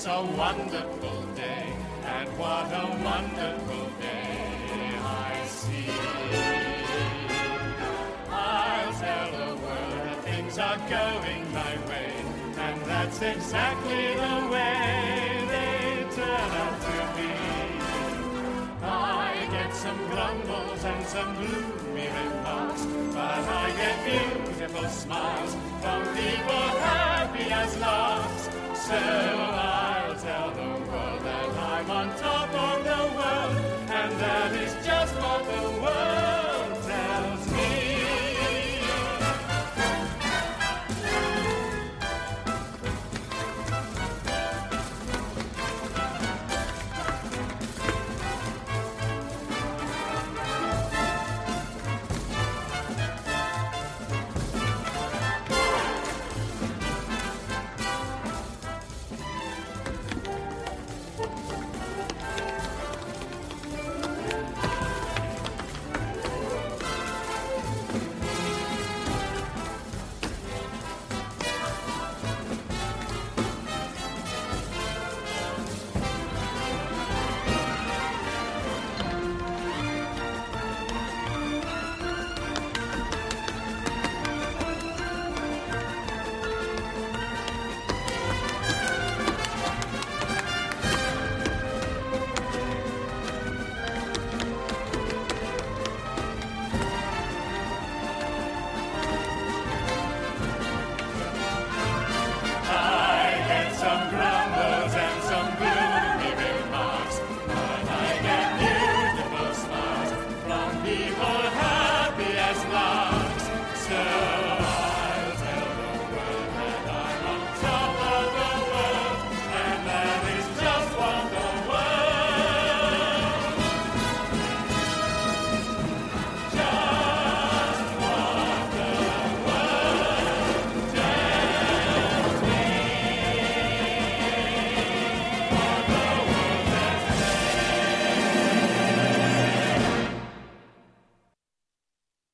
It's a wonderful day, and what a wonderful day I see. I'll tell the world that things are going my way, and that's exactly the way they turn out to be. I get some grumbles and some gloomy remarks, but I get beautiful smiles from people happy as larks. So